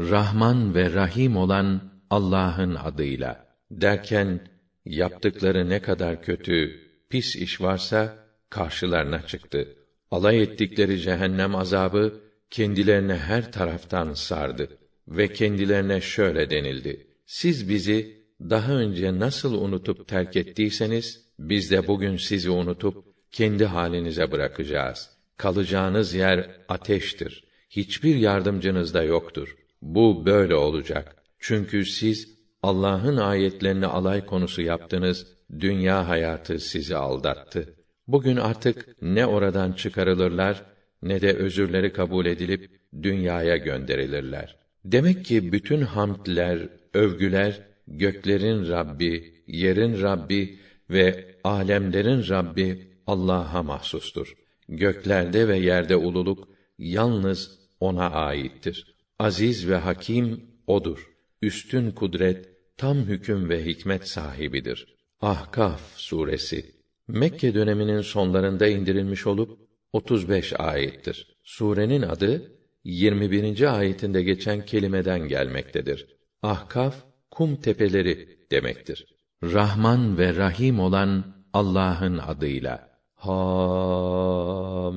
Rahman ve Rahim olan Allah'ın adıyla derken yaptıkları ne kadar kötü, pis iş varsa karşılarına çıktı. Alay ettikleri cehennem azabı kendilerine her taraftan sardı ve kendilerine şöyle denildi: Siz bizi daha önce nasıl unutup terk ettiyseniz biz de bugün sizi unutup kendi halinize bırakacağız. Kalacağınız yer ateştir. Hiçbir yardımcınız da yoktur. Bu böyle olacak. Çünkü siz Allah'ın ayetlerini alay konusu yaptınız, dünya hayatı sizi aldattı. Bugün artık ne oradan çıkarılırlar ne de özürleri kabul edilip dünyaya gönderilirler. Demek ki bütün hamdler, övgüler göklerin Rabbi, yerin Rabbi ve alemlerin Rabbi Allah'a mahsustur. Göklerde ve yerde ululuk yalnız ona aittir. Aziz ve hakim odur. Üstün kudret, tam hüküm ve hikmet sahibidir. Ahkaf suresi Mekke döneminin sonlarında indirilmiş olup 35 ayettir. Surenin adı 21. ayetinde geçen kelimeden gelmektedir. Ahkaf kum tepeleri demektir. Rahman ve Rahim olan Allah'ın adıyla. Hamim.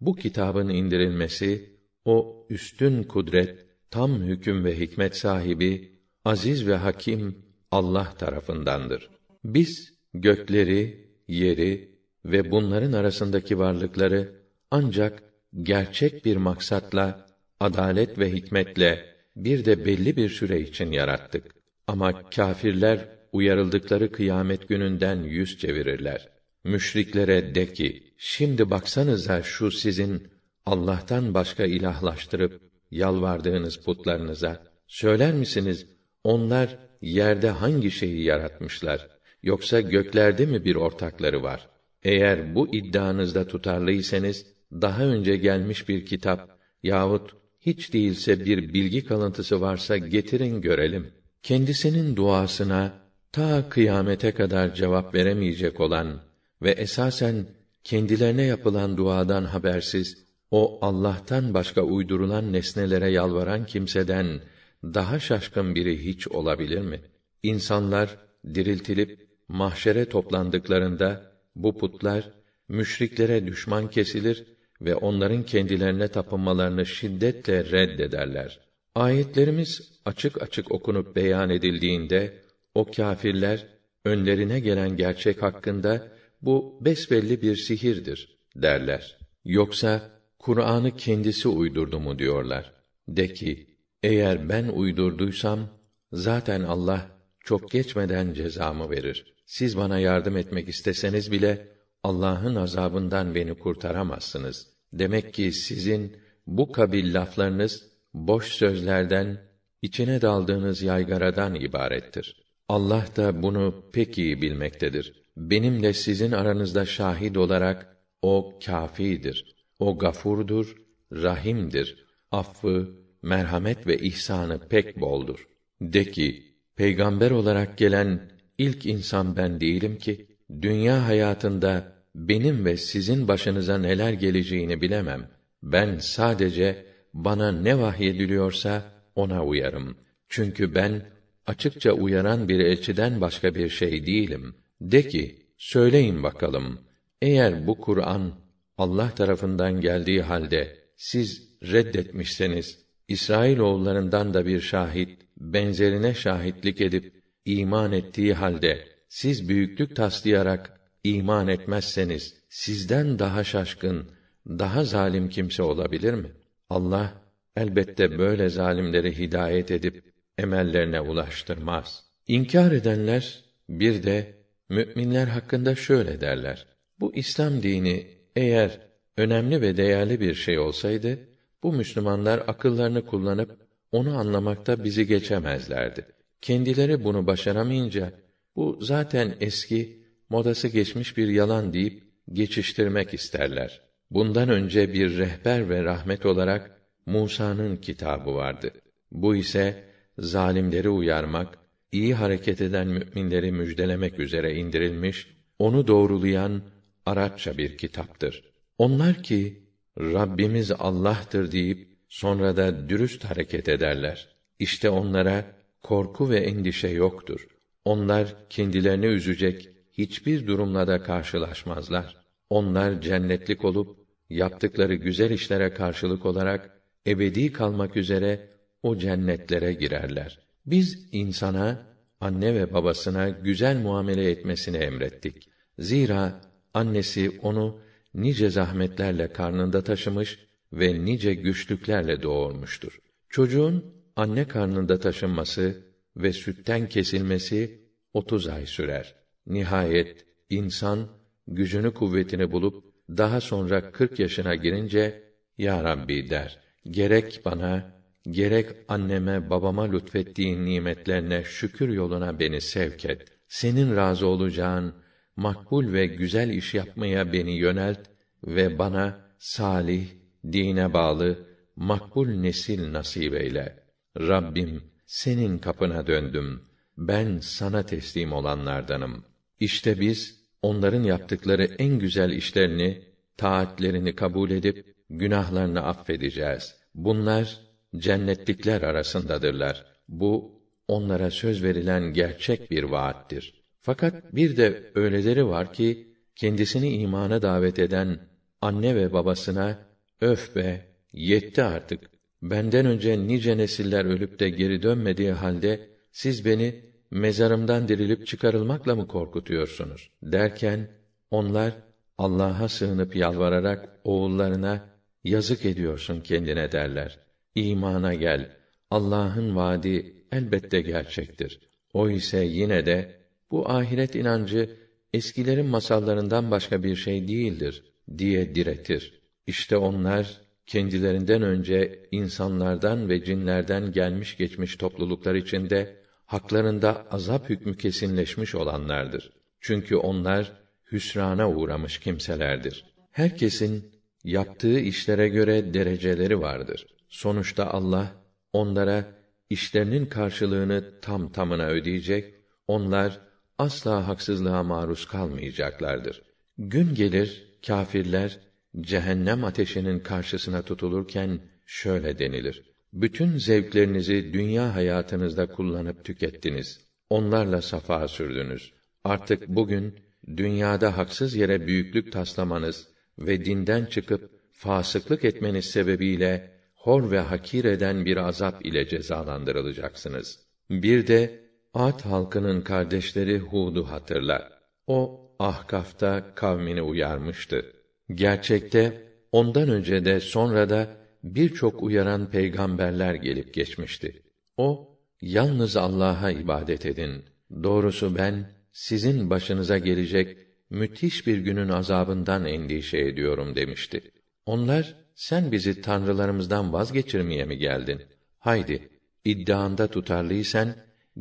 Bu kitabın indirilmesi o üstün kudret, tam hüküm ve hikmet sahibi, aziz ve hakim Allah tarafındandır. Biz gökleri, yeri ve bunların arasındaki varlıkları ancak gerçek bir maksatla, adalet ve hikmetle bir de belli bir süre için yarattık. Ama kâfirler uyarıldıkları kıyamet gününden yüz çevirirler. Müşriklere de ki, şimdi baksanıza şu sizin Allah'tan başka ilahlaştırıp yalvardığınız putlarınıza, söyler misiniz, onlar yerde hangi şeyi yaratmışlar, yoksa göklerde mi bir ortakları var? Eğer bu iddianızda tutarlıysanız, daha önce gelmiş bir kitap yahut hiç değilse bir bilgi kalıntısı varsa getirin görelim. Kendisinin duasına ta kıyamete kadar cevap veremeyecek olan ve esasen kendilerine yapılan duadan habersiz o Allah'tan başka uydurulan nesnelere yalvaran kimseden daha şaşkın biri hiç olabilir mi? İnsanlar diriltilip mahşere toplandıklarında bu putlar müşriklere düşman kesilir ve onların kendilerine tapınmalarını şiddetle reddederler. Ayetlerimiz açık açık okunup beyan edildiğinde o kâfirler önlerine gelen gerçek hakkında bu besbelli bir sihirdir derler. Yoksa Kur'an'ı kendisi uydurdu mu diyorlar. De ki, eğer ben uydurduysam zaten Allah çok geçmeden cezamı verir. Siz bana yardım etmek isteseniz bile Allah'ın azabından beni kurtaramazsınız. Demek ki sizin bu kabil laflarınız boş sözlerden, içine daldığınız yaygaradan ibarettir. Allah da bunu pek iyi bilmektedir. Benimle sizin aranızda şahit olarak o kâfidir. O gafurdur, rahimdir. Affı, merhamet ve ihsanı pek boldur. De ki, peygamber olarak gelen ilk insan ben değilim ki dünya hayatında benim ve sizin başınıza neler geleceğini bilemem. Ben sadece bana ne vahyediliyorsa ona uyarım. Çünkü ben açıkça uyaran bir elçiden başka bir şey değilim. De ki, söyleyin bakalım, eğer bu Kur'an Allah tarafından geldiği halde siz reddetmişseniz, İsrail oğullarından da bir şahit benzerine şahitlik edip iman ettiği halde siz büyüklük taslayarak iman etmezseniz sizden daha şaşkın, daha zalim kimse olabilir mi? Allah elbette böyle zalimleri hidayet edip emellerine ulaştırmaz. İnkar edenler bir de müminler hakkında şöyle derler: Bu İslam dini eğer önemli ve değerli bir şey olsaydı bu Müslümanlar akıllarını kullanıp onu anlamakta bizi geçemezlerdi. Kendileri bunu başaramayınca bu zaten eski, modası geçmiş bir yalan deyip geçiştirmek isterler. Bundan önce bir rehber ve rahmet olarak Musa'nın kitabı vardı. Bu ise zalimleri uyarmak, iyi hareket eden müminleri müjdelemek üzere indirilmiş, onu doğrulayan Arapça bir kitaptır. Onlar ki Rabbimiz Allah'tır deyip sonra da dürüst hareket ederler. İşte onlara korku ve endişe yoktur. Onlar kendilerini üzecek hiçbir durumla da karşılaşmazlar. Onlar cennetlik olup yaptıkları güzel işlere karşılık olarak ebedi kalmak üzere o cennetlere girerler. Biz insana anne ve babasına güzel muamele etmesini emrettik. Zira annesi onu nice zahmetlerle karnında taşımış ve nice güçlüklerle doğurmuştur. Çocuğun anne karnında taşınması ve sütten kesilmesi 30 ay sürer. Nihayet insan gücünü kuvvetini bulup daha sonra 40 yaşına girince ya Rabbi der. Gerek bana gerek anneme babama lütfettiğin nimetlerine şükür yoluna beni sevk et. Senin razı olacağın makbul ve güzel iş yapmaya beni yönelt ve bana salih, dine bağlı, makbul nesil nasip eyle. Rabbim, senin kapına döndüm. Ben sana teslim olanlardanım. İşte biz onların yaptıkları en güzel işlerini, taatlerini kabul edip günahlarını affedeceğiz. Bunlar cennetlikler arasındadırlar. Bu onlara söz verilen gerçek bir vaattir. Fakat bir de öyleleri var ki kendisini imana davet eden anne ve babasına öf be yetti artık. Benden önce nice nesiller ölüp de geri dönmediği halde siz beni mezarımdan dirilip çıkarılmakla mı korkutuyorsunuz derken onlar Allah'a sığınıp yalvararak oğullarına yazık ediyorsun kendine derler. İmana gel. Allah'ın vaadi elbette gerçektir. O ise yine de bu ahiret inancı eskilerin masallarından başka bir şey değildir diye diretir. İşte onlar kendilerinden önce insanlardan ve cinlerden gelmiş geçmiş topluluklar içinde haklarında azap hükmü kesinleşmiş olanlardır. Çünkü onlar hüsrana uğramış kimselerdir. Herkesin yaptığı işlere göre dereceleri vardır. Sonuçta Allah onlara işlerinin karşılığını tam tamına ödeyecek. Onlar asla haksızlığa maruz kalmayacaklardır. Gün gelir kâfirler cehennem ateşinin karşısına tutulurken şöyle denilir: Bütün zevklerinizi dünya hayatınızda kullanıp tükettiniz. Onlarla safa sürdünüz. Artık bugün dünyada haksız yere büyüklük taslamanız ve dinden çıkıp fasıklık etmeniz sebebiyle hor ve hakir eden bir azap ile cezalandırılacaksınız. Bir de Ad halkının kardeşleri Hud'u hatırla. O Ahkaf'ta kavmini uyarmıştı. Gerçekte ondan önce de sonra da birçok uyaran peygamberler gelip geçmişti. O yalnız Allah'a ibadet edin. Doğrusu ben sizin başınıza gelecek müthiş bir günün azabından endişe ediyorum demişti. Onlar sen bizi tanrılarımızdan vazgeçirmeye mi geldin? Haydi iddianda tutarlıysan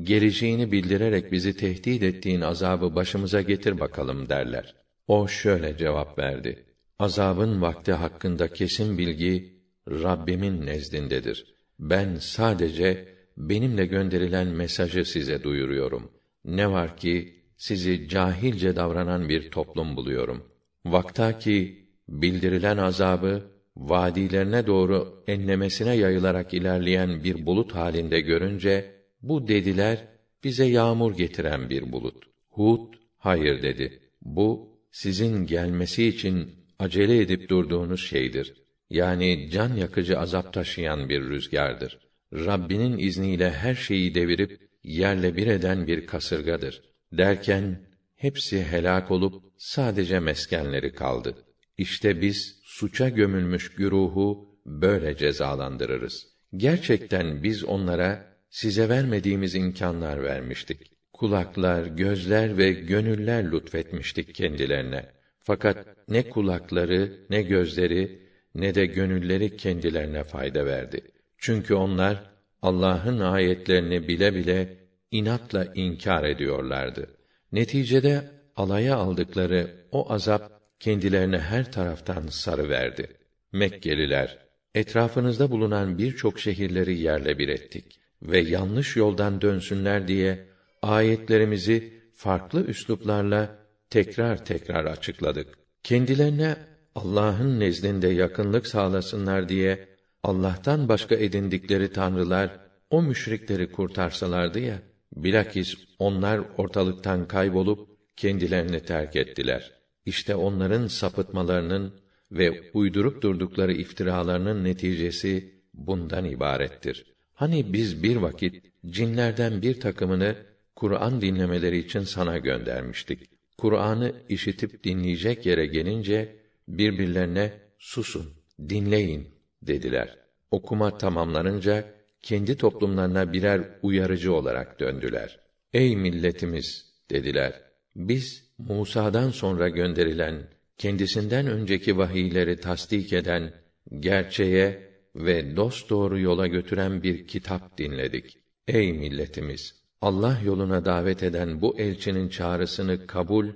geleceğini bildirerek bizi tehdit ettiğin azabı başımıza getir bakalım derler. O şöyle cevap verdi: Azabın vakti hakkında kesin bilgi Rabbimin nezdindedir. Ben sadece benimle gönderilen mesajı size duyuruyorum. Ne var ki sizi cahilce davranan bir toplum buluyorum. Vakta ki bildirilen azabı vadilerine doğru enlemesine yayılarak ilerleyen bir bulut halinde görünce bu dediler bize yağmur getiren bir bulut. Hud hayır dedi. Bu sizin gelmesi için acele edip durduğunuz şeydir. Yani can yakıcı azap taşıyan bir rüzgardır. Rabbinin izniyle her şeyi devirip yerle bir eden bir kasırgadır. Derken hepsi helak olup sadece meskenleri kaldı. İşte biz suça gömülmüş güruhu böyle cezalandırırız. Gerçekten biz onlara size vermediğimiz imkanlar vermiştik. Kulaklar, gözler ve gönüller lütfetmiştik kendilerine. Fakat ne kulakları, ne gözleri, ne de gönülleri kendilerine fayda verdi. Çünkü onlar Allah'ın ayetlerini bile bile inatla inkar ediyorlardı. Neticede alaya aldıkları o azap kendilerine her taraftan sarı verdi. Mekkeliler, etrafınızda bulunan birçok şehirleri yerle bir ettik ve yanlış yoldan dönsünler diye ayetlerimizi farklı üsluplarla tekrar tekrar açıkladık. Kendilerine Allah'ın nezdinde yakınlık sağlasınlar diye Allah'tan başka edindikleri tanrılar o müşrikleri kurtarsalardı ya, bilakis onlar ortalıktan kaybolup kendilerini terk ettiler. İşte onların sapıtmalarının ve uydurup durdukları iftiralarının neticesi bundan ibarettir. Hani biz bir vakit cinlerden bir takımını Kur'an dinlemeleri için sana göndermiştik. Kur'an'ı işitip dinleyecek yere gelince birbirlerine susun, dinleyin dediler. Okuma tamamlanınca kendi toplumlarına birer uyarıcı olarak döndüler. Ey milletimiz dediler. Biz Musa'dan sonra gönderilen kendisinden önceki vahiyleri tasdik eden gerçeğe ve dost doğru yola götüren bir kitap dinledik. Ey milletimiz! Allah yoluna davet eden bu elçinin çağrısını kabul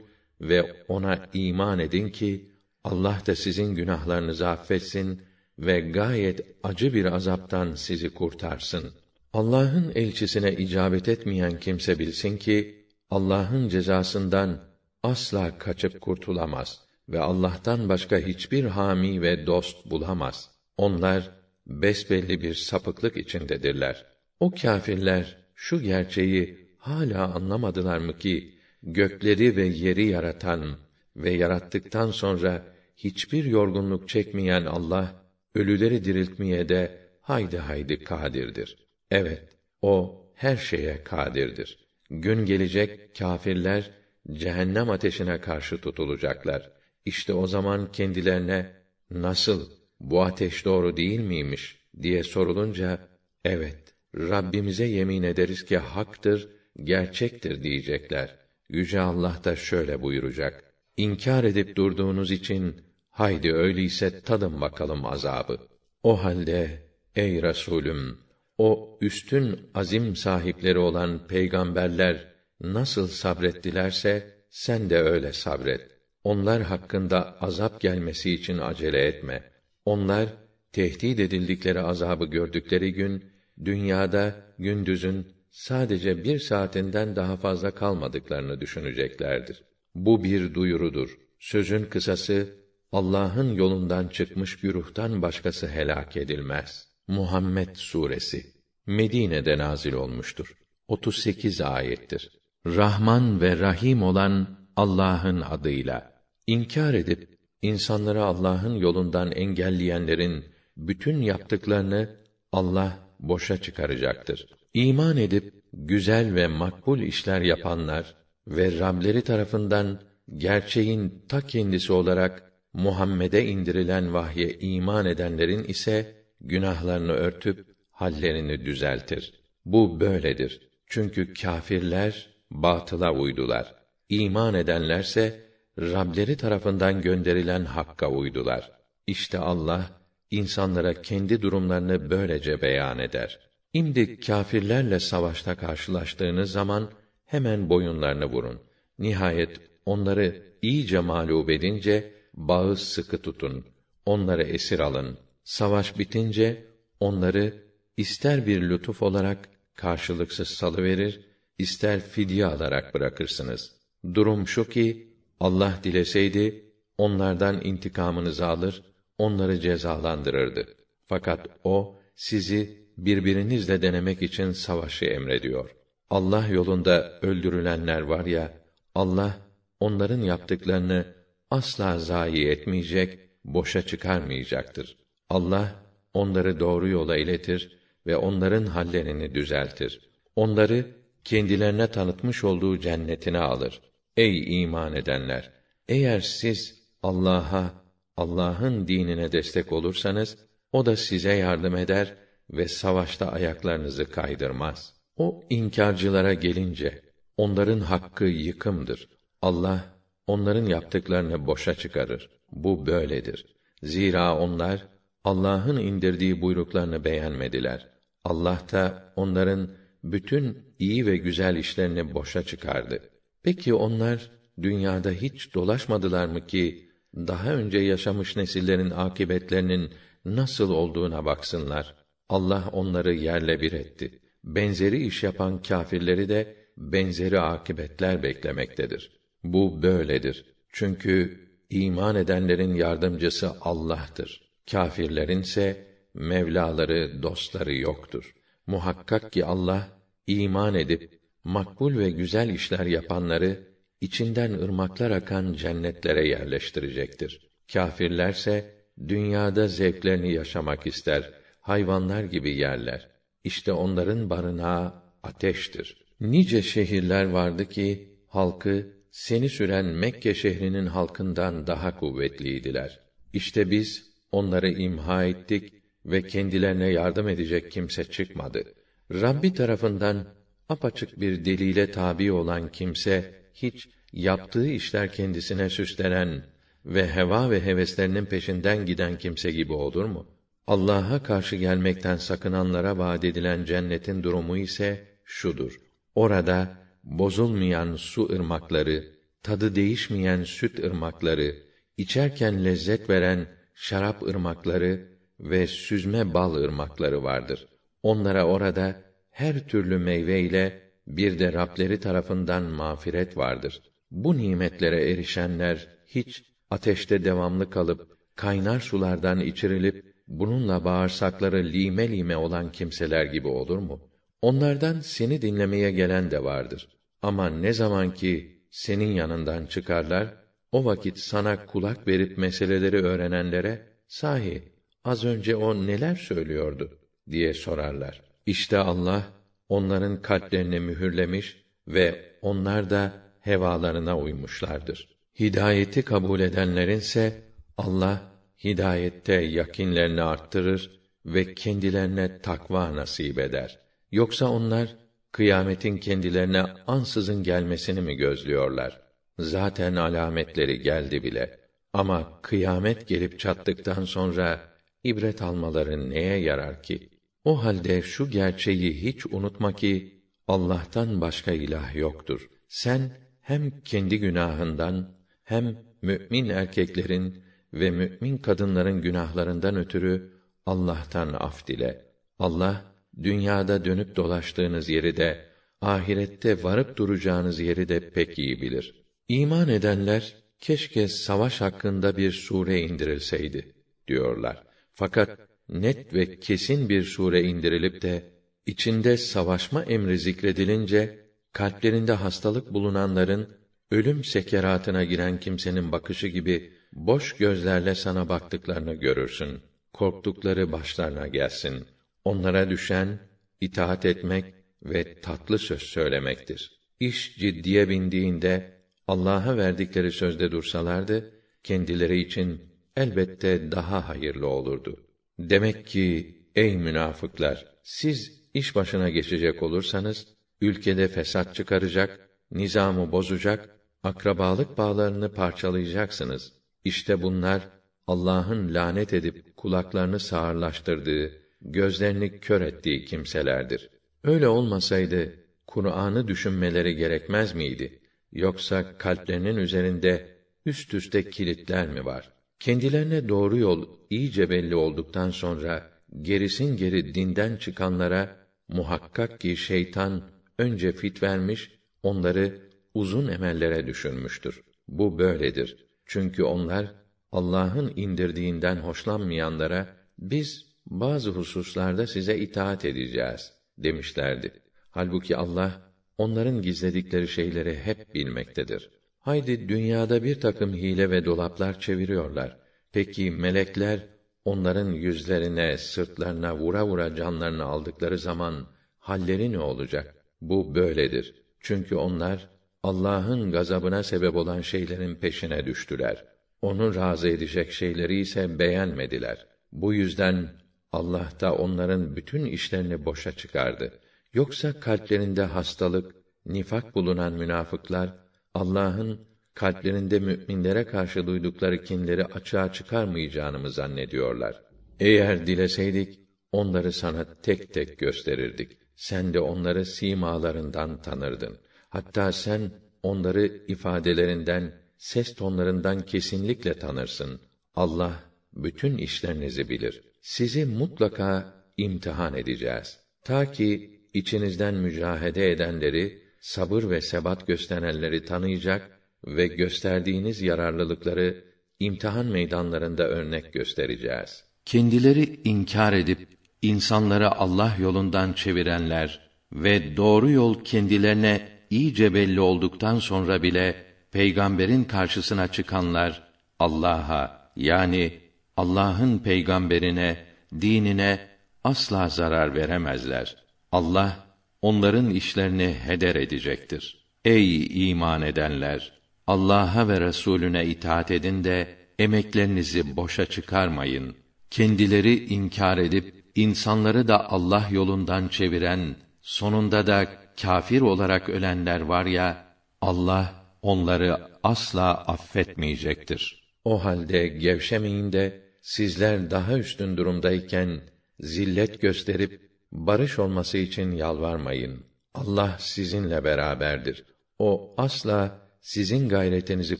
ve ona iman edin ki Allah da sizin günahlarınızı affetsin ve gayet acı bir azaptan sizi kurtarsın. Allah'ın elçisine icabet etmeyen kimse bilsin ki Allah'ın cezasından asla kaçıp kurtulamaz ve Allah'tan başka hiçbir hami ve dost bulamaz. Onlar besbelli bir sapıklık içindedirler. O kâfirler şu gerçeği hala anlamadılar mı ki gökleri ve yeri yaratan ve yarattıktan sonra hiçbir yorgunluk çekmeyen Allah ölüleri diriltmeye de haydi haydi kadirdir. Evet, o her şeye kadirdir. Gün gelecek kâfirler cehennem ateşine karşı tutulacaklar. İşte o zaman kendilerine nasıl bu ateş doğru değil miymiş diye sorulunca evet Rabbimize yemin ederiz ki haktır, gerçektir diyecekler. Yüce Allah da şöyle buyuracak: İnkar edip durduğunuz için haydi öyleyse tadın bakalım azabı. O halde ey Resulüm o üstün azim sahipleri olan peygamberler nasıl sabrettilerse sen de öyle sabret. Onlar hakkında azap gelmesi için acele etme. Onlar tehdit edildikleri azabı gördükleri gün dünyada gündüzün sadece bir saatinden daha fazla kalmadıklarını düşüneceklerdir. Bu bir duyurudur. Sözün kısası Allah'ın yolundan çıkmış güruhtan başkası helak edilmez. Muhammed suresi Medine'de nazil olmuştur. 38 ayettir. Rahman ve Rahim olan Allah'ın adıyla inkar edip insanları Allah'ın yolundan engelleyenlerin bütün yaptıklarını Allah boşa çıkaracaktır. İman edip güzel ve makbul işler yapanlar ve Rableri tarafından gerçeğin ta kendisi olarak Muhammed'e indirilen vahye iman edenlerin ise günahlarını örtüp hallerini düzeltir. Bu böyledir. Çünkü kâfirler batıla uydular. İman edenlerse Rableri tarafından gönderilen hakka uydular. İşte Allah insanlara kendi durumlarını böylece beyan eder. İmdi kâfirlerle savaşta karşılaştığınız zaman hemen boyunlarını vurun. Nihayet onları iyice mağlup edince bağı sıkı tutun. Onları esir alın. Savaş bitince onları ister bir lütuf olarak karşılıksız salıverir, ister fidye alarak bırakırsınız. Durum şu ki Allah dileseydi onlardan intikamınızı alır, onları cezalandırırdı. Fakat o sizi birbirinizle denemek için savaşı emrediyor. Allah yolunda öldürülenler var ya, Allah onların yaptıklarını asla zayi etmeyecek, boşa çıkarmayacaktır. Allah onları doğru yola iletir ve onların hallerini düzeltir. Onları kendilerine tanıtmış olduğu cennetine alır. Ey iman edenler! Eğer siz Allah'a, Allah'ın dinine destek olursanız, o da size yardım eder ve savaşta ayaklarınızı kaydırmaz. O inkarcılara gelince, onların hakkı yıkımdır. Allah, onların yaptıklarını boşa çıkarır. Bu böyledir. Zira onlar, Allah'ın indirdiği buyruklarını beğenmediler. Allah da onların bütün iyi ve güzel işlerini boşa çıkardı. Peki onlar dünyada hiç dolaşmadılar mı ki daha önce yaşamış nesillerin akibetlerinin nasıl olduğuna baksınlar. Allah onları yerle bir etti. Benzeri iş yapan kâfirleri de benzeri akibetler beklemektedir. Bu böyledir. Çünkü iman edenlerin yardımcısı Allah'tır. Kâfirlerin ise mevlaları, dostları yoktur. Muhakkak ki Allah iman edip makbul ve güzel işler yapanları içinden ırmaklar akan cennetlere yerleştirecektir. Kâfirlerse dünyada zevklerini yaşamak ister, hayvanlar gibi yerler. İşte onların barınağı ateştir. Nice şehirler vardı ki halkı seni süren Mekke şehrinin halkından daha kuvvetliydiler. İşte biz onları imha ettik ve kendilerine yardım edecek kimse çıkmadı. Rabbi tarafından apaçık bir delile tabi olan kimse hiç yaptığı işler kendisine süslenen ve heva ve heveslerinin peşinden giden kimse gibi olur mu? Allah'a karşı gelmekten sakınanlara vaad edilen cennetin durumu ise şudur. Orada bozulmayan su ırmakları, tadı değişmeyen süt ırmakları, içerken lezzet veren şarap ırmakları ve süzme bal ırmakları vardır. Onlara orada her türlü meyve ile bir de Rableri tarafından mağfiret vardır. Bu nimetlere erişenler hiç ateşte devamlı kalıp kaynar sulardan içirilip bununla bağırsakları lime lime olan kimseler gibi olur mu? Onlardan seni dinlemeye gelen de vardır. Ama ne zaman ki senin yanından çıkarlar, o vakit sana kulak verip meseleleri öğrenenlere, sahi, az önce o neler söylüyordu, diye sorarlar. İşte Allah, onların kalplerini mühürlemiş ve onlar da hevalarına uymuşlardır. Hidayeti kabul edenlerinse Allah hidayette yakinlerini arttırır ve kendilerine takva nasip eder. Yoksa onlar kıyametin kendilerine ansızın gelmesini mi gözlüyorlar? Zaten alametleri geldi bile. Ama kıyamet gelip çattıktan sonra ibret almaları neye yarar ki? O halde şu gerçeği hiç unutma ki Allah'tan başka ilah yoktur. Sen hem kendi günahından hem mümin erkeklerin ve mümin kadınların günahlarından ötürü Allah'tan af dile. Allah dünyada dönüp dolaştığınız yeri de ahirette varıp duracağınız yeri de pek iyi bilir. İman edenler keşke savaş hakkında bir sure indirilseydi diyorlar. Fakat net ve kesin bir sure indirilip de içinde savaşma emri zikredilince kalplerinde hastalık bulunanların ölüm sekeratına giren kimsenin bakışı gibi boş gözlerle sana baktıklarını görürsün. Korktukları başlarına gelsin. Onlara düşen itaat etmek ve tatlı söz söylemektir. İş ciddiye bindiğinde Allah'a verdikleri sözde dursalardı kendileri için elbette daha hayırlı olurdu. Demek ki ey münafıklar siz iş başına geçecek olursanız ülkede fesat çıkaracak, nizamı bozacak, akrabalık bağlarını parçalayacaksınız. İşte bunlar Allah'ın lanet edip kulaklarını sağırlaştırdığı, gözlerini kör ettiği kimselerdir. Öyle olmasaydı Kur'an'ı düşünmeleri gerekmez miydi? Yoksa kalplerinin üzerinde üst üste kilitler mi var? Kendilerine doğru yol iyice belli olduktan sonra gerisin geri dinden çıkanlara muhakkak ki şeytan önce fit vermiş, onları uzun emellere düşürmüştür. Bu böyledir. Çünkü onlar Allah'ın indirdiğinden hoşlanmayanlara biz bazı hususlarda size itaat edeceğiz demişlerdi. Halbuki Allah onların gizledikleri şeyleri hep bilmektedir. Haydi dünyada bir takım hile ve dolaplar çeviriyorlar. Peki melekler onların yüzlerine, sırtlarına vura vura canlarını aldıkları zaman halleri ne olacak? Bu böyledir. Çünkü onlar Allah'ın gazabına sebep olan şeylerin peşine düştüler. Onu razı edecek şeyleri ise beğenmediler. Bu yüzden Allah da onların bütün işlerini boşa çıkardı. Yoksa kalplerinde hastalık, nifak bulunan münafıklar Allah'ın kalplerinde müminlere karşı duydukları kinleri açığa çıkarmayacağını mı zannediyorlar? Eğer dileseydik onları sana tek tek gösterirdik. Sen de onları simalarından tanırdın. Hatta sen onları ifadelerinden, ses tonlarından kesinlikle tanırsın. Allah bütün işlerinizi bilir. Sizi mutlaka imtihan edeceğiz. Ta ki içinizden mücahede edenleri, sabır ve sebat gösterenleri tanıyacak ve gösterdiğiniz yararlılıkları imtihan meydanlarında örnek göstereceğiz. kendileri inkar edip insanları Allah yolundan çevirenler ve doğru yol kendilerine iyice belli olduktan sonra bile peygamberin karşısına çıkanlar Allah'a yani Allah'ın peygamberine, dinine asla zarar veremezler. Allah onların işlerini heder edecektir. Ey iman edenler, Allah'a ve Resulüne itaat edin de emeklerinizi boşa çıkarmayın. Kendileri inkar edip insanları da Allah yolundan çeviren, sonunda da kafir olarak ölenler var ya, Allah onları asla affetmeyecektir. O halde gevşemeyin de sizler daha üstün durumdayken zillet gösterip barış olması için yalvarmayın. Allah sizinle beraberdir. O asla sizin gayretinizi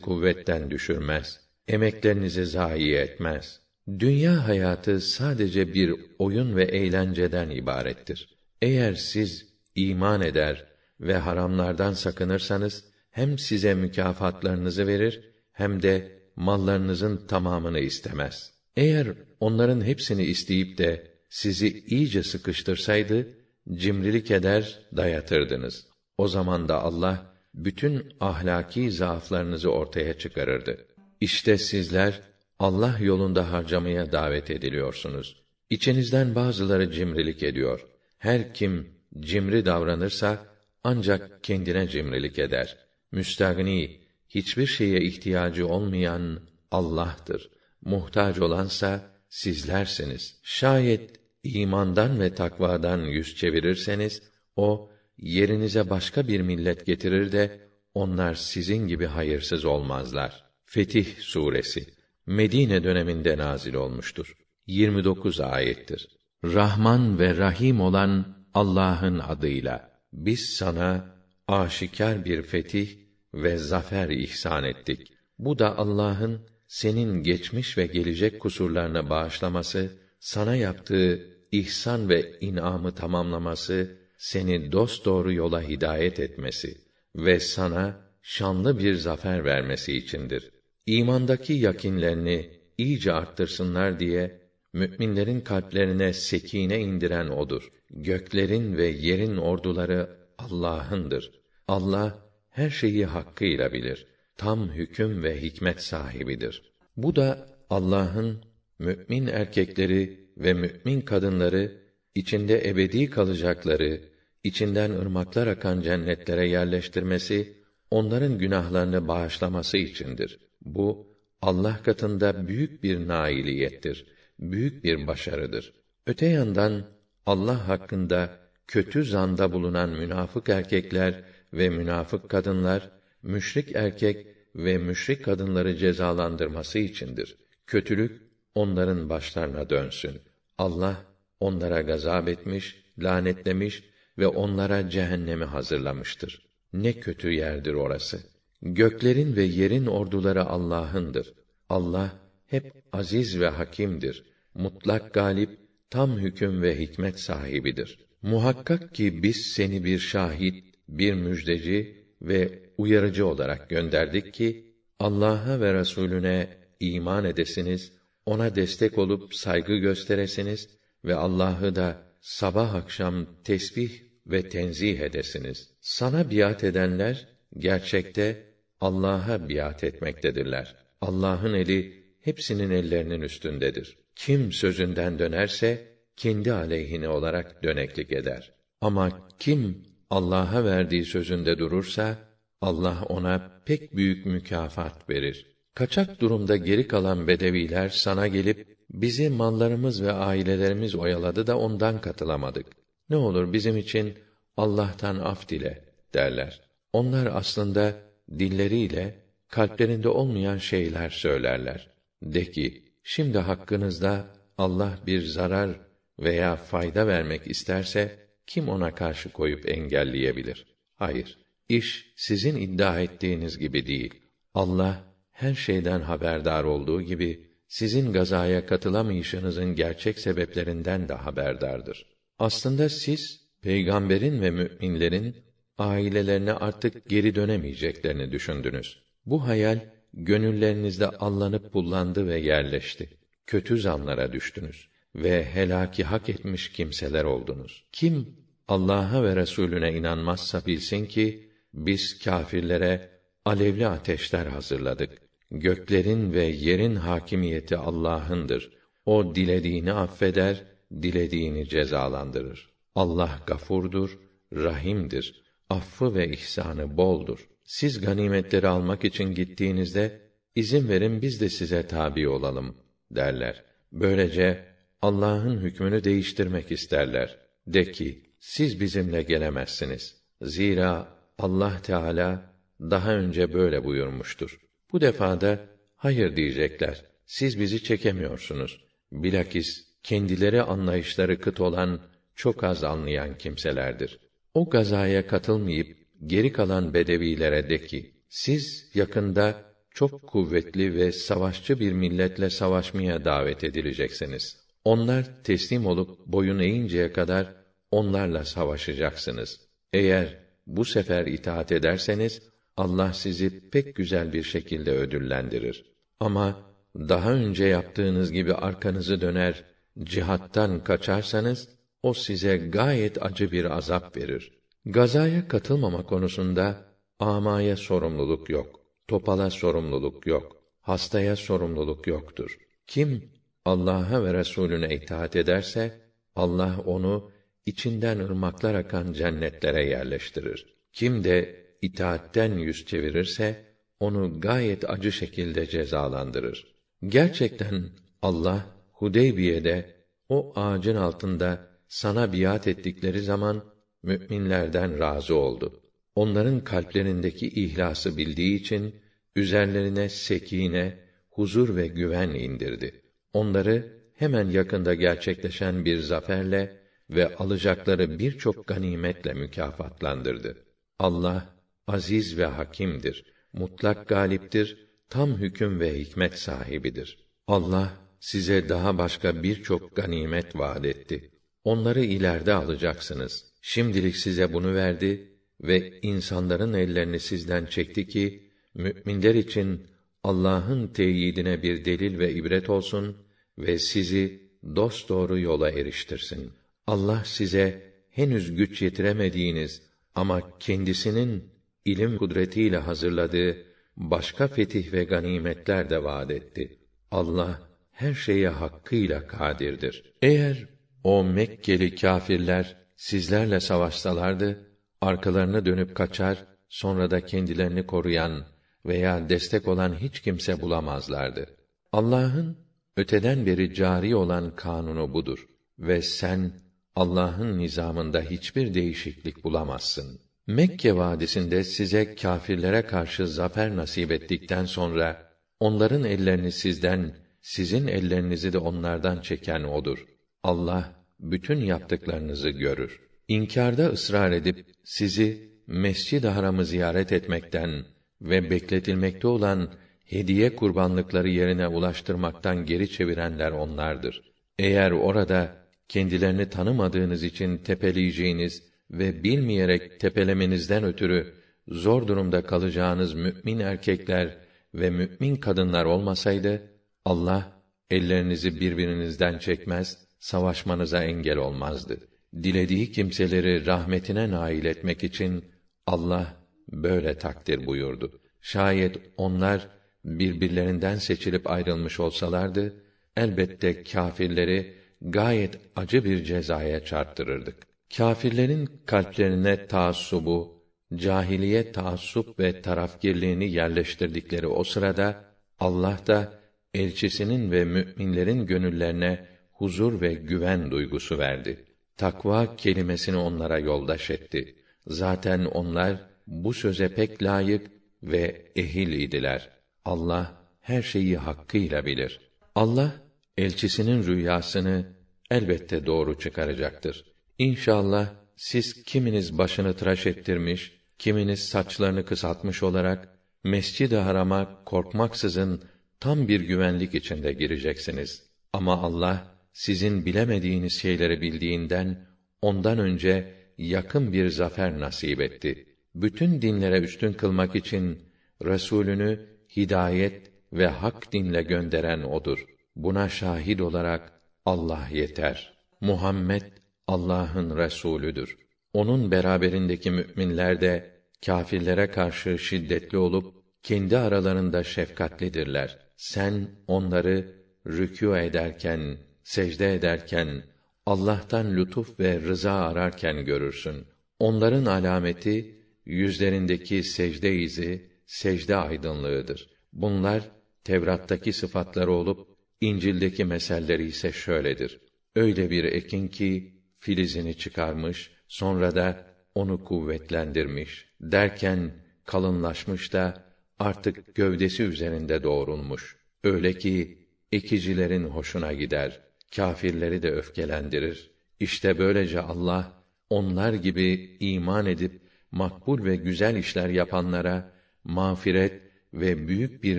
kuvvetten düşürmez. Emeklerinizi zayi etmez. Dünya hayatı sadece bir oyun ve eğlenceden ibarettir. Eğer siz iman eder ve haramlardan sakınırsanız hem size mükafatlarınızı verir hem de mallarınızın tamamını istemez. Eğer onların hepsini isteyip de sizi iyice sıkıştırsaydı cimrilik eder, dayatırdınız. O zaman da Allah bütün ahlaki zaaflarınızı ortaya çıkarırdı. İşte sizler Allah yolunda harcamaya davet ediliyorsunuz. İçinizden bazıları cimrilik ediyor. Her kim cimri davranırsa ancak kendine cimrilik eder. Müstagni, hiçbir şeye ihtiyacı olmayan Allah'tır. Muhtaç olansa sizlersiniz. Şayet imandan ve takvadan yüz çevirirseniz o yerinize başka bir millet getirir de onlar sizin gibi hayırsız olmazlar. Fetih suresi Medine döneminde nazil olmuştur. 29 ayettir. Rahman ve Rahim olan Allah'ın adıyla biz sana aşikar bir fetih ve zafer ihsan ettik. Bu da Allah'ın senin geçmiş ve gelecek kusurlarına bağışlaması, sana yaptığı ihsan ve inamı tamamlaması, seni dost doğru yola hidayet etmesi ve sana şanlı bir zafer vermesi içindir. İmandaki yakinlerini iyice arttırsınlar diye müminlerin kalplerine sekine indiren odur. Göklerin ve yerin orduları Allah'ındır. Allah her şeyi hakkıyla bilir. Tam hüküm ve hikmet sahibidir. Bu da Allah'ın mümin erkekleri ve mümin kadınları içinde ebedi kalacakları, içinden ırmaklar akan cennetlere yerleştirmesi, onların günahlarını bağışlaması içindir. Bu Allah katında büyük bir nailiyettir, büyük bir başarıdır. Öte yandan Allah hakkında kötü zanda bulunan münafık erkekler ve münafık kadınlar, müşrik erkek ve müşrik kadınları cezalandırması içindir. Kötülük onların başlarına dönsün. Allah onlara gazap etmiş, lanetlemiş ve onlara cehennemi hazırlamıştır. Ne kötü yerdir orası. Göklerin ve yerin orduları Allah'ındır. Allah hep aziz ve hakimdir. Mutlak galip, tam hüküm ve hikmet sahibidir. Muhakkak ki biz seni bir şahit, bir müjdeci ve uyarıcı olarak gönderdik ki Allah'a ve Resulüne iman edesiniz, ona destek olup saygı gösteresiniz ve Allah'ı da sabah akşam tesbih ve tenzih edesiniz. Sana biat edenler gerçekte Allah'a biat etmektedirler. Allah'ın eli hepsinin ellerinin üstündedir. Kim sözünden dönerse kendi aleyhine olarak döneklik eder. Ama kim Allah'a verdiği sözünde durursa Allah ona pek büyük mükafat verir. Kaçak durumda geri kalan bedeviler sana gelip bizi mallarımız ve ailelerimiz oyaladı da ondan katılamadık. Ne olur bizim için Allah'tan af dile derler. Onlar aslında dilleriyle kalplerinde olmayan şeyler söylerler. De ki, şimdi hakkınızda Allah bir zarar veya fayda vermek isterse kim ona karşı koyup engelleyebilir? Hayır. İş sizin iddia ettiğiniz gibi değil. Allah her şeyden haberdar olduğu gibi sizin gazaya katılamayışınızın gerçek sebeplerinden de haberdardır. Aslında siz peygamberin ve müminlerin ailelerine artık geri dönemeyeceklerini düşündünüz. Bu hayal gönüllerinizde allanıp bullandı ve yerleşti. kötü zanlara düştünüz ve helaki hak etmiş kimseler oldunuz. Kim Allah'a ve Resulüne inanmazsa bilsin ki biz kâfirlere alevli ateşler hazırladık. Göklerin ve yerin hakimiyeti Allah'ındır. O dilediğini affeder, dilediğini cezalandırır. Allah gafurdur, rahimdir. Affı ve ihsanı boldur. Siz ganimetleri almak için gittiğinizde izin verin biz de size tabi olalım derler. Böylece Allah'ın hükmünü değiştirmek isterler. De ki, siz bizimle gelemezsiniz. Zira Allah Teala daha önce böyle buyurmuştur. Bu defada hayır diyecekler. Siz bizi çekemiyorsunuz. Bilakis kendileri anlayışları kıt olan çok az anlayan kimselerdir. O gazaya katılmayıp geri kalan bedevilere de ki siz yakında çok kuvvetli ve savaşçı bir milletle savaşmaya davet edileceksiniz. Onlar teslim olup boyun eğinceye kadar onlarla savaşacaksınız. Eğer bu sefer itaat ederseniz Allah sizi pek güzel bir şekilde ödüllendirir. Ama daha önce yaptığınız gibi arkanızı döner, cihattan kaçarsanız o size gayet acı bir azap verir. Gazaya katılmama konusunda amaya sorumluluk yok. Topala sorumluluk yok. Hastaya sorumluluk yoktur. Kim Allah'a ve Resulüne itaat ederse Allah onu içinden ırmaklar akan cennetlere yerleştirir. Kim de itaatten yüz çevirirse onu gayet acı şekilde cezalandırır. Gerçekten Allah Hudeybiye'de o ağacın altında sana biat ettikleri zaman müminlerden razı oldu. Onların kalplerindeki ihlası bildiği için üzerlerine sekine, huzur ve güven indirdi. Onları hemen yakında gerçekleşen bir zaferle ve alacakları birçok ganimetle mükafatlandırdı. Allah aziz ve hakimdir. Mutlak galiptir, tam hüküm ve hikmet sahibidir. Allah size daha başka birçok ganimet vaad etti. Onları ileride alacaksınız. Şimdilik size bunu verdi ve insanların ellerini sizden çekti ki müminler için Allah'ın teyidine bir delil ve ibret olsun ve sizi dost doğru yola eriştirsin. Allah size henüz güç yetiremediğiniz ama kendisinin ilim kudretiyle hazırladığı başka fetih ve ganimetler de vaad etti. Allah her şeye hakkıyla kadirdir. Eğer o Mekkeli kâfirler sizlerle savaşsalardı, arkalarını dönüp kaçar, sonra da kendilerini koruyan veya destek olan hiç kimse bulamazlardı. Allah'ın öteden beri cari olan kanunu budur ve sen Allah'ın nizamında hiçbir değişiklik bulamazsın. Mekke vadisinde size kâfirlere karşı zafer nasip ettikten sonra onların ellerini sizden, sizin ellerinizi de onlardan çeken odur. Allah bütün yaptıklarınızı görür. İnkarda ısrar edip sizi Mescid-i Haram'ı ziyaret etmekten ve bekletilmekte olan hediye kurbanlıkları yerine ulaştırmaktan geri çevirenler onlardır. Eğer orada kendilerini tanımadığınız için tepeleyeceğiniz ve bilmeyerek tepelemenizden ötürü zor durumda kalacağınız mümin erkekler ve mümin kadınlar olmasaydı Allah ellerinizi birbirinizden çekmez, savaşmanıza engel olmazdı. Dilediği kimseleri rahmetine nail etmek için Allah böyle takdir buyurdu. Şayet onlar birbirlerinden seçilip ayrılmış olsalardı elbette kâfirleri gayet acı bir cezaya çarptırırdık. Kâfirlerin kalplerine taassubu, cahiliye taassup ve tarafgirliğini yerleştirdikleri o sırada Allah da elçisinin ve müminlerin gönüllerine huzur ve güven duygusu verdi. Takva kelimesini onlara yoldaş etti. Zaten onlar bu söze pek layık ve ehil idiler. Allah her şeyi hakkıyla bilir. Allah elçisinin rüyasını elbette doğru çıkaracaktır. İnşallah siz kiminiz başını tıraş ettirmiş, kiminiz saçlarını kısaltmış olarak Mescid-i Haram'a korkmaksızın tam bir güvenlik içinde gireceksiniz. Ama Allah sizin bilemediğiniz şeyleri bildiğinden ondan önce yakın bir zafer nasip etti. Bütün dinlere üstün kılmak için Resulünü hidayet ve hak dinle gönderen odur. Buna şahit olarak Allah yeter. Muhammed Allah'ın resulüdür. Onun beraberindeki müminler de kâfirlere karşı şiddetli olup kendi aralarında şefkatlidirler. Sen onları rükû ederken, secde ederken, Allah'tan lütuf ve rıza ararken görürsün. Onların alameti yüzlerindeki secde izi, secde aydınlığıdır. Bunlar Tevrat'taki sıfatları olup İncil'deki meselleri ise şöyledir. Öyle bir ekin ki filizini çıkarmış, sonra da onu kuvvetlendirmiş derken kalınlaşmış da artık gövdesi üzerinde doğrulmuş. Öyle ki ekicilerin hoşuna gider, kâfirleri de öfkelendirir. İşte böylece Allah onlar gibi iman edip makbul ve güzel işler yapanlara mağfiret ve büyük bir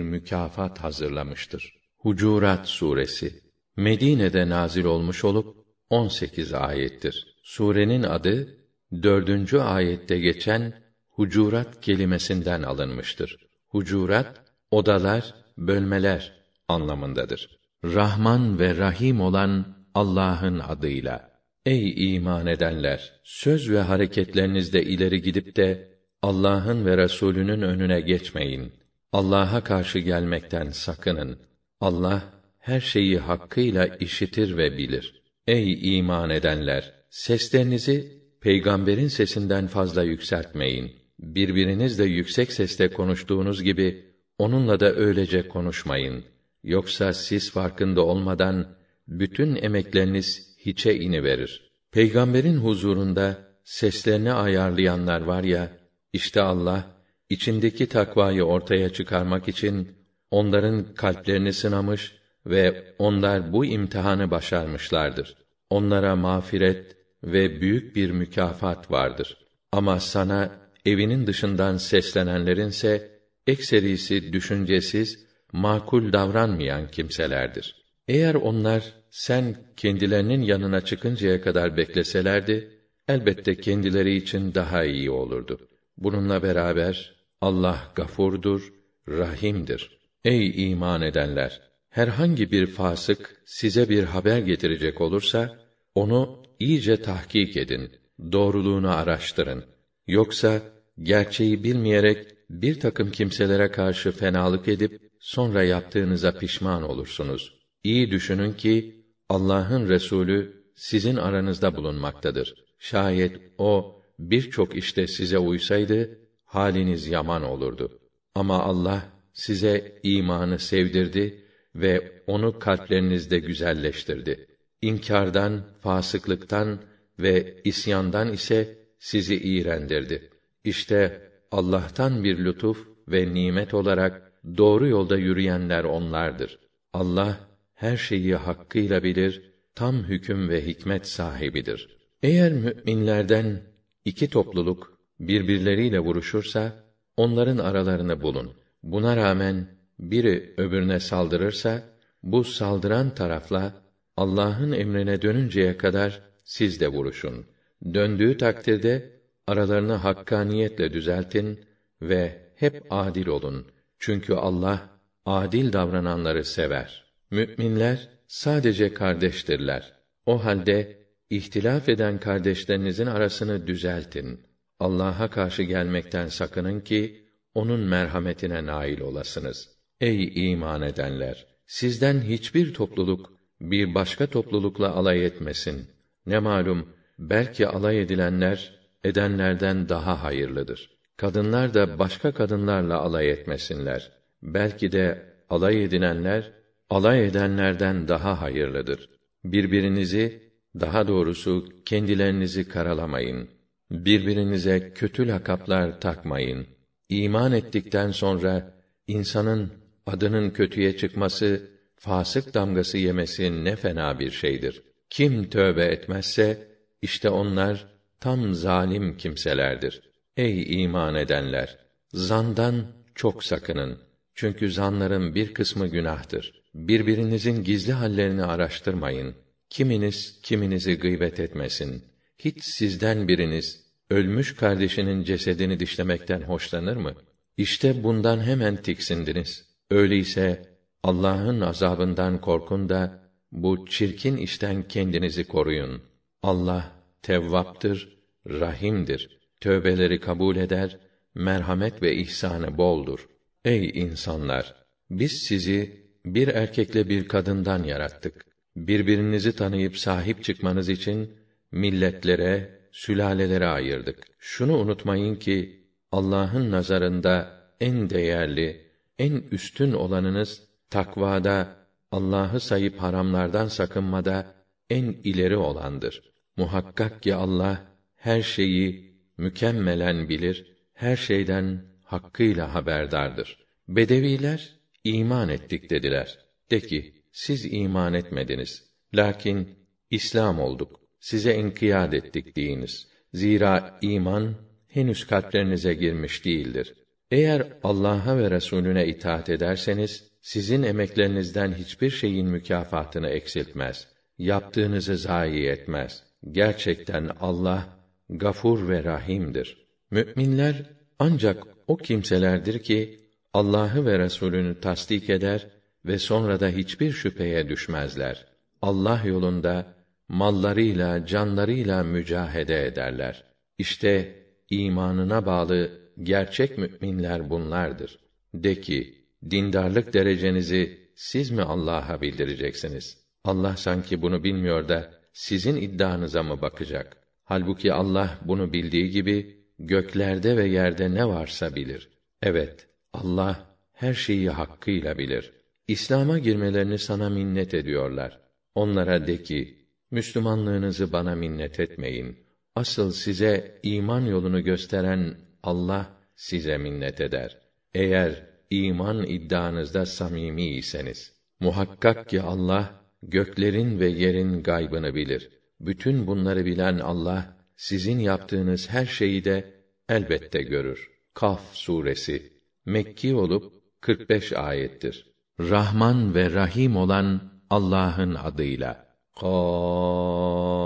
mükafat hazırlamıştır. Hucurat suresi Medine'de nazil olmuş olup 18 ayettir. Surenin adı dördüncü ayette geçen hucurat kelimesinden alınmıştır. Hucurat odalar, bölmeler anlamındadır. Rahman ve Rahim olan Allah'ın adıyla. Ey iman edenler! Söz ve hareketlerinizde ileri gidip de Allah'ın ve Resulünün önüne geçmeyin. Allah'a karşı gelmekten sakının. Allah her şeyi hakkıyla işitir ve bilir. Ey iman edenler! Seslerinizi peygamberin sesinden fazla yükseltmeyin. Birbirinizle yüksek sesle konuştuğunuz gibi onunla da öylece konuşmayın. Yoksa siz farkında olmadan bütün emekleriniz hiçe ini verir. Peygamberin huzurunda seslerini ayarlayanlar var ya, işte Allah içindeki takvayı ortaya çıkarmak için onların kalplerini sınamış ve onlar bu imtihanı başarmışlardır. Onlara mağfiret ve büyük bir mükafat vardır. Ama sana evinin dışından seslenenlerinse ekserisi düşüncesiz, makul davranmayan kimselerdir. Eğer onlar sen kendilerinin yanına çıkıncaya kadar bekleselerdi, elbette kendileri için daha iyi olurdu. Bununla beraber Allah gafurdur, rahimdir. Ey iman edenler! Herhangi bir fasık size bir haber getirecek olursa, onu iyice tahkik edin, doğruluğunu araştırın. Yoksa gerçeği bilmeyerek bir takım kimselere karşı fenalık edip sonra yaptığınıza pişman olursunuz. İyi düşünün ki Allah'ın Resulü sizin aranızda bulunmaktadır. Şayet o birçok işte size uysaydı haliniz yaman olurdu. Ama Allah size imanı sevdirdi ve onu kalplerinizde güzelleştirdi. İnkardan, fasıklıktan ve isyandan ise sizi iğrendirdi. İşte Allah'tan bir lütuf ve nimet olarak doğru yolda yürüyenler onlardır. Allah her şeyi hakkıyla bilir, tam hüküm ve hikmet sahibidir. Eğer müminlerden iki topluluk birbirleriyle vuruşursa onların aralarını bulun. Buna rağmen biri öbürüne saldırırsa bu saldıran tarafla Allah'ın emrine dönünceye kadar siz de vuruşun. Döndüğü takdirde aralarını hakkaniyetle düzeltin ve hep adil olun. Çünkü Allah adil davrananları sever. Müminler sadece kardeştirler. O halde ihtilaf eden kardeşlerinizin arasını düzeltin. Allah'a karşı gelmekten sakının ki onun merhametine nail olasınız. Ey iman edenler, sizden hiçbir topluluk bir başka toplulukla alay etmesin. Ne malum belki alay edilenler edenlerden daha hayırlıdır. Kadınlar da başka kadınlarla alay etmesinler. Belki de alay edilenler alay edenlerden daha hayırlıdır. Birbirinizi daha doğrusu kendilerinizi karalamayın. Birbirinize kötü lakaplar takmayın. İman ettikten sonra insanın adının kötüye çıkması, fasık damgası yemesi ne fena bir şeydir. Kim tövbe etmezse işte onlar tam zalim kimselerdir. Ey iman edenler, zandan çok sakının. Çünkü zanların bir kısmı günahtır. Birbirinizin gizli hallerini araştırmayın. Kiminiz kiminizi gıybet etmesin. Hiç sizden biriniz ölmüş kardeşinin cesedini dişlemekten hoşlanır mı? İşte bundan hemen tiksindiniz. Öyleyse Allah'ın azabından korkun da bu çirkin işten kendinizi koruyun. Allah tevvaptır, rahimdir. Tövbeleri kabul eder, merhamet ve ihsanı boldur. Ey insanlar, biz sizi bir erkekle bir kadından yarattık. Birbirinizi tanıyıp sahip çıkmanız için milletlere, sülalelere ayırdık. Şunu unutmayın ki Allah'ın nazarında en değerli, en üstün olanınız takvada, Allah'ı sayıp haramlardan sakınmada en ileri olandır. Muhakkak ki Allah her şeyi mükemmelen bilir, her şeyden hakkıyla haberdardır. Bedeviler iman ettik dediler. De ki siz iman etmediniz. Lakin İslam olduk. Size inkiyat ettik deyiniz. Zira iman henüz kalplerinize girmiş değildir. Eğer Allah'a ve Resulüne itaat ederseniz sizin emeklerinizden hiçbir şeyin mükafatını eksiltmez. Yaptığınızı zayi etmez. Gerçekten Allah gafur ve rahimdir. Müminler ancak o kimselerdir ki Allah'ı ve Resulünü tasdik eder ve sonra da hiçbir şüpheye düşmezler. Allah yolunda mallarıyla, canlarıyla mücahede ederler. İşte imanına bağlı gerçek müminler bunlardır. De ki, dindarlık derecenizi siz mi Allah'a bildireceksiniz? Allah sanki bunu bilmiyor da sizin iddianıza mı bakacak? Halbuki Allah bunu bildiği gibi göklerde ve yerde ne varsa bilir. Evet, Allah her şeyi hakkıyla bilir. İslam'a girmelerini sana minnet ediyorlar. Onlara de ki, Müslümanlığınızı bana minnet etmeyin. Asıl size iman yolunu gösteren Allah size minnet eder. Eğer iman iddianızda samimi iseniz. Muhakkak ki Allah göklerin ve yerin gaybını bilir. Bütün bunları bilen Allah sizin yaptığınız her şeyi de elbette görür. Kaf suresi Mekki olup 45 ayettir. Rahman ve Rahim olan Allah'ın adıyla. Kaf.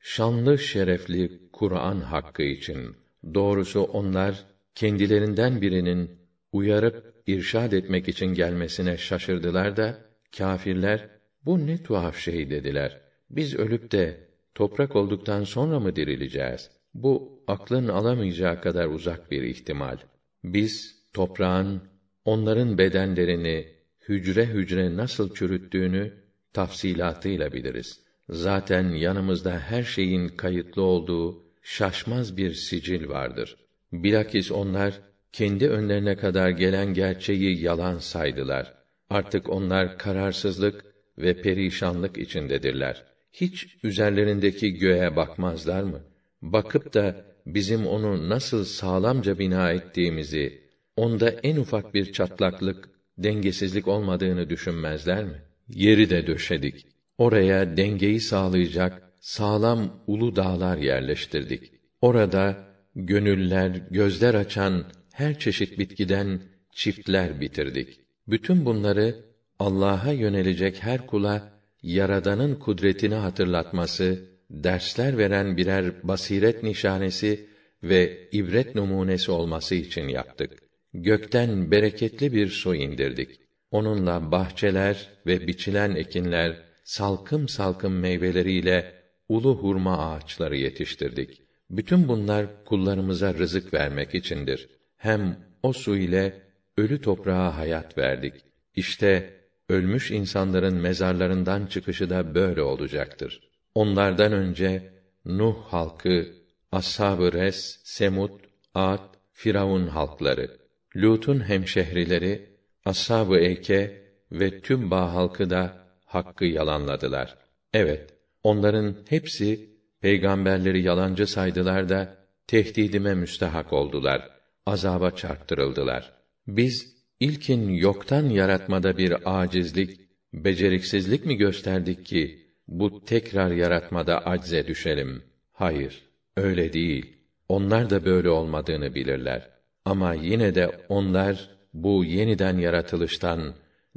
Şanlı şerefli Kur'an hakkı için doğrusu onlar kendilerinden birinin uyarıp irşad etmek için gelmesine şaşırdılar da kâfirler bu ne tuhaf şey dediler. Biz ölüp de toprak olduktan sonra mı dirileceğiz? Bu aklın alamayacağı kadar uzak bir ihtimal. Biz toprağın onların bedenlerini hücre hücre nasıl çürüttüğünü tafsilatıyla biliriz. Zaten yanımızda her şeyin kayıtlı olduğu şaşmaz bir sicil vardır. Bilakis onlar kendi önlerine kadar gelen gerçeği yalan saydılar. Artık onlar kararsızlık ve perişanlık içindedirler. Hiç üzerlerindeki göğe bakmazlar mı? Bakıp da bizim onu nasıl sağlamca bina ettiğimizi, onda en ufak bir çatlaklık, dengesizlik olmadığını düşünmezler mi? Yeri de döşedik. Oraya dengeyi sağlayacak sağlam ulu dağlar yerleştirdik. Orada gönüller, gözler açan her çeşit bitkiden çiftler bitirdik. Bütün bunları Allah'a yönelecek her kula yaradanın kudretini hatırlatması, dersler veren birer basiret nişanesi ve ibret numunesi olması için yaptık. Gökten bereketli bir su indirdik. Onunla bahçeler ve biçilen ekinler, salkım salkım meyveleriyle ulu hurma ağaçları yetiştirdik. Bütün bunlar kullarımıza rızık vermek içindir. Hem o su ile ölü toprağa hayat verdik. İşte ölmüş insanların mezarlarından çıkışı da böyle olacaktır. Onlardan önce Nuh halkı, Ashab-ı Res, Semud, Ad, Firavun halkları, Lut'un hemşehrileri, Ashab-ı Eyke ve Tübba halkı da hakkı yalanladılar. Evet, onların hepsi peygamberleri yalancı saydılar da tehdidime müstehak oldular. Azaba çarptırıldılar. Biz ilkin yoktan yaratmada bir acizlik, beceriksizlik mi gösterdik ki bu tekrar yaratmada acze düşelim? Hayır, öyle değil. Onlar da böyle olmadığını bilirler. Ama yine de onlar bu yeniden yaratılıştan,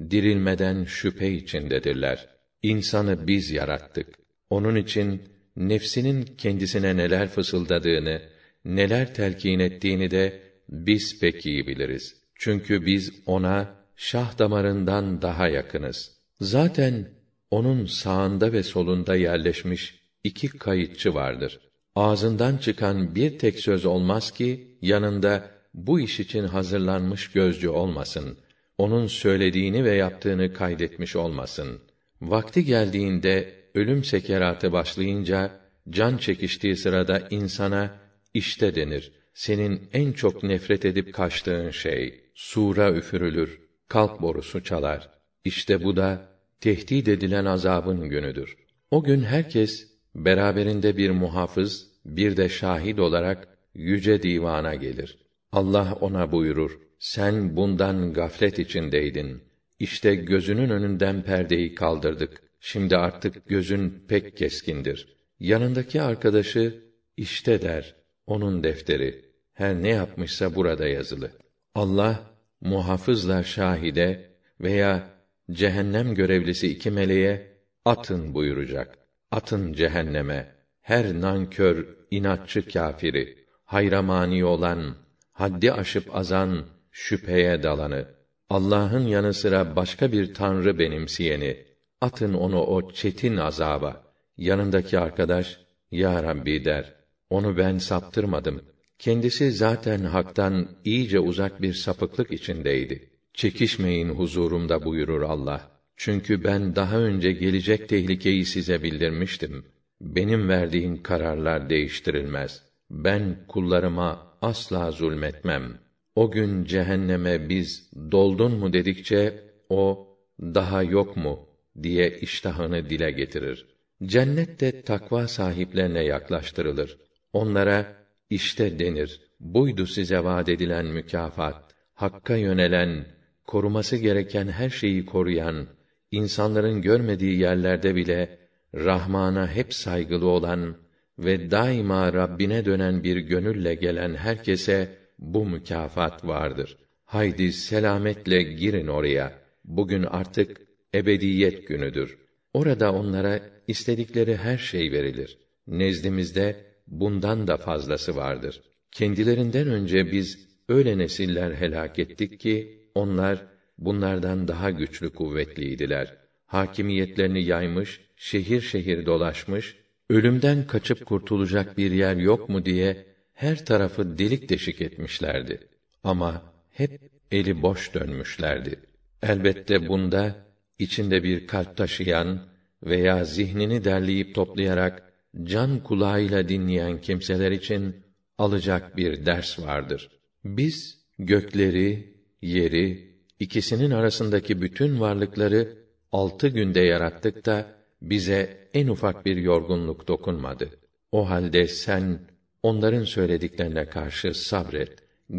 dirilmeden şüphe içindedirler. İnsanı biz yarattık. Onun için nefsinin kendisine neler fısıldadığını, neler telkin ettiğini de biz pek iyi biliriz. Çünkü biz ona şah damarından daha yakınız. Zaten onun sağında ve solunda yerleşmiş iki kayıtçı vardır. Ağzından çıkan bir tek söz olmaz ki yanında bu iş için hazırlanmış gözcü olmasın. Onun söylediğini ve yaptığını kaydetmiş olmasın. Vakti geldiğinde ölüm sekeratı başlayınca can çekiştiği sırada insana işte denir. Senin en çok nefret edip kaçtığın şey sura üfürülür, kalp borusu çalar. İşte bu da tehdit edilen azabın günüdür. O gün herkes beraberinde bir muhafız, bir de şahit olarak yüce divana gelir. Allah ona buyurur: Sen bundan gaflet içindeydin. İşte gözünün önünden perdeyi kaldırdık. Şimdi artık gözün pek keskindir. Yanındaki arkadaşı işte der. Onun defteri. Her ne yapmışsa burada yazılı. Allah muhafızla şahide veya cehennem görevlisi iki meleğe atın buyuracak. Atın cehenneme her nankör, inatçı kâfiri, hayramani olan, haddi aşıp azan, şüpheye dalanı, Allah'ın yanı sıra başka bir tanrı benimseyeni, atın onu o çetin azaba. Yanındaki arkadaş, Ya Rabbi der, onu ben saptırmadım. Kendisi zaten haktan iyice uzak bir sapıklık içindeydi. Çekişmeyin huzurumda buyurur Allah. Çünkü ben daha önce gelecek tehlikeyi size bildirmiştim. Benim verdiğim kararlar değiştirilmez. Ben kullarıma asla zulmetmem. O gün cehenneme biz doldun mu dedikçe o daha yok mu diye iştahını dile getirir. Cennet de takva sahiplerine yaklaştırılır. Onlara işte denir. Buydu size vaad edilen mükafat. Hakka yönelen, koruması gereken her şeyi koruyan, insanların görmediği yerlerde bile Rahman'a hep saygılı olan ve daima Rabbine dönen bir gönülle gelen herkese bu mükafat vardır. Haydi selametle girin oraya. Bugün artık ebediyet günüdür. Orada onlara istedikleri her şey verilir. Nezdimizde bundan da fazlası vardır. Kendilerinden önce biz öyle nesiller helak ettik ki onlar bunlardan daha güçlü kuvvetliydiler. Hakimiyetlerini yaymış, şehir şehir dolaşmış, ölümden kaçıp kurtulacak bir yer yok mu diye her tarafı delik deşik etmişlerdi. Ama hep eli boş dönmüşlerdi. Elbette bunda içinde bir kalp taşıyan veya zihnini derleyip toplayarak can kulağıyla dinleyen kimseler için alacak bir ders vardır. Biz gökleri, yeri, ikisinin arasındaki bütün varlıkları altı günde yarattık da bize en ufak bir yorgunluk dokunmadı. O halde sen onların söylediklerine karşı sabret.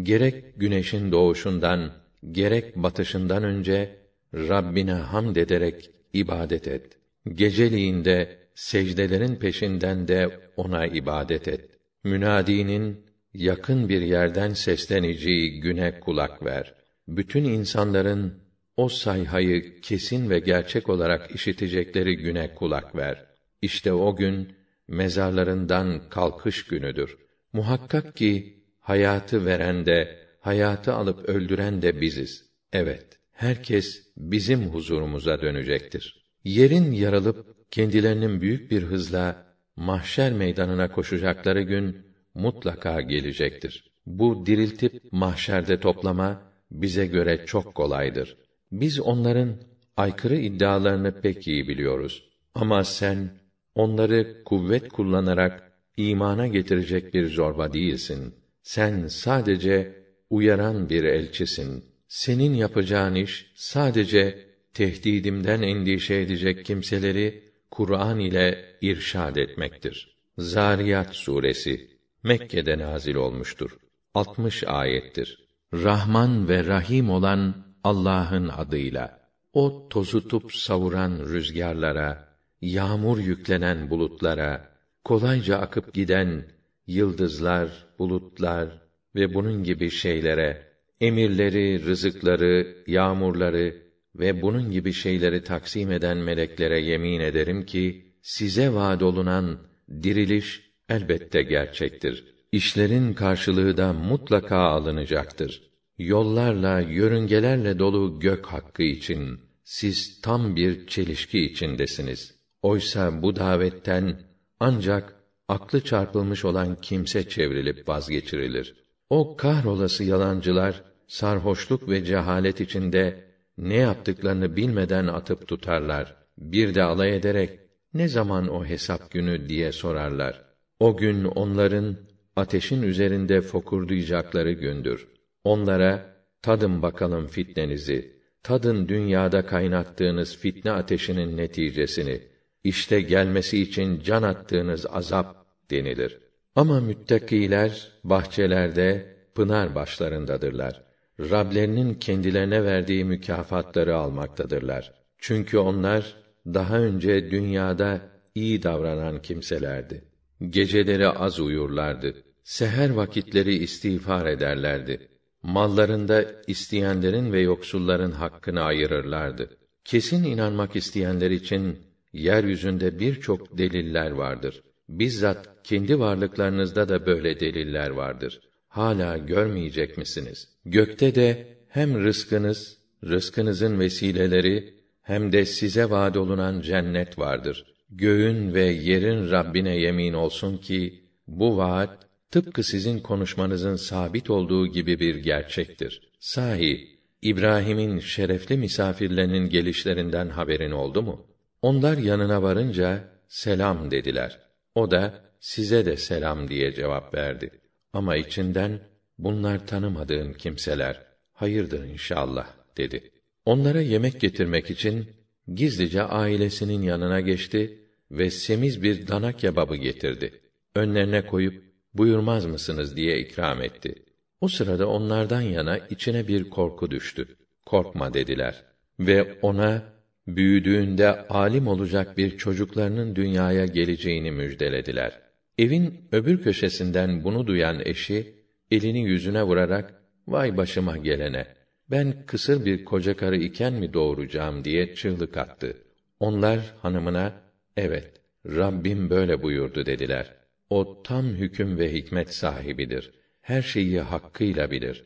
Gerek güneşin doğuşundan, gerek batışından önce Rabbine hamd ederek ibadet et. Geceliğinde secdelerin peşinden de ona ibadet et. Münadinin yakın bir yerden sesleneceği güne kulak ver. Bütün insanların o sayhayı kesin ve gerçek olarak işitecekleri güne kulak ver. İşte o gün mezarlarından kalkış günüdür. Muhakkak ki hayatı veren de hayatı alıp öldüren de biziz. Evet, herkes bizim huzurumuza dönecektir. Yerin yarılıp kendilerinin büyük bir hızla mahşer meydanına koşacakları gün mutlaka gelecektir. Bu diriltip mahşerde toplama bize göre çok kolaydır. Biz onların aykırı iddialarını pek iyi biliyoruz. Ama sen onları kuvvet kullanarak imana getirecek bir zorba değilsin. Sen sadece uyaran bir elçisin. Senin yapacağın iş sadece tehdidimden endişe edecek kimseleri Kur'an ile irşad etmektir. Zariyat suresi Mekke'de nazil olmuştur. 60 ayettir. Rahman ve Rahim olan Allah'ın adıyla. O tozutup savuran rüzgarlara, yağmur yüklenen bulutlara, kolayca akıp giden yıldızlar, bulutlar ve bunun gibi şeylere, emirleri, rızıkları, yağmurları ve bunun gibi şeyleri taksim eden meleklere yemin ederim ki size vaad olunan diriliş elbette gerçektir. İşlerin karşılığı da mutlaka alınacaktır. Yollarla, yörüngelerle dolu gök hakkı için siz tam bir çelişki içindesiniz. Oysa bu davetten ancak aklı çarpılmış olan kimse çevrilip vazgeçirilir. O kahrolası yalancılar sarhoşluk ve cehalet içinde ne yaptıklarını bilmeden atıp tutarlar. Bir de alay ederek ne zaman o hesap günü diye sorarlar. O gün onların ateşin üzerinde fokurdayacakları gündür. Onlara tadın bakalım fitnenizi, tadın dünyada kaynattığınız fitne ateşinin neticesini, işte gelmesi için can attığınız azap denilir. Ama müttakiler bahçelerde, pınar başlarındadırlar. Rablerinin kendilerine verdiği mükafatları almaktadırlar. Çünkü onlar daha önce dünyada iyi davranan kimselerdi. Geceleri az uyurlardı. Seher vakitleri istiğfar ederlerdi. Mallarında isteyenlerin ve yoksulların hakkını ayırırlardı. Kesin inanmak isteyenler için yeryüzünde birçok deliller vardır. Bizzat kendi varlıklarınızda da böyle deliller vardır. Hala görmeyecek misiniz? Gökte de hem rızkınız, rızkınızın vesileleri hem de size vaad olunan cennet vardır. Göğün ve yerin Rabbine yemin olsun ki bu vaat tıpkı sizin konuşmanızın sabit olduğu gibi bir gerçektir. Sahi İbrahim'in şerefli misafirlerinin gelişlerinden haberin oldu mu? Onlar yanına varınca selam dediler. O da size de selam diye cevap verdi. Ama içinden bunlar tanımadığın kimseler. Hayırdır inşallah dedi. Onlara yemek getirmek için gizlice ailesinin yanına geçti ve semiz bir dana kebabı getirdi. Önlerine koyup buyurmaz mısınız diye ikram etti. O sırada onlardan yana içine bir korku düştü. Korkma dediler ve ona büyüdüğünde alim olacak bir çocuklarının dünyaya geleceğini müjdelediler. Evin öbür köşesinden bunu duyan eşi elini yüzüne vurarak vay başıma gelene ben kısır bir koca karı iken mi doğuracağım diye çığlık attı. Onlar hanımına evet Rabbim böyle buyurdu dediler. O tam hüküm ve hikmet sahibidir. Her şeyi hakkıyla bilir.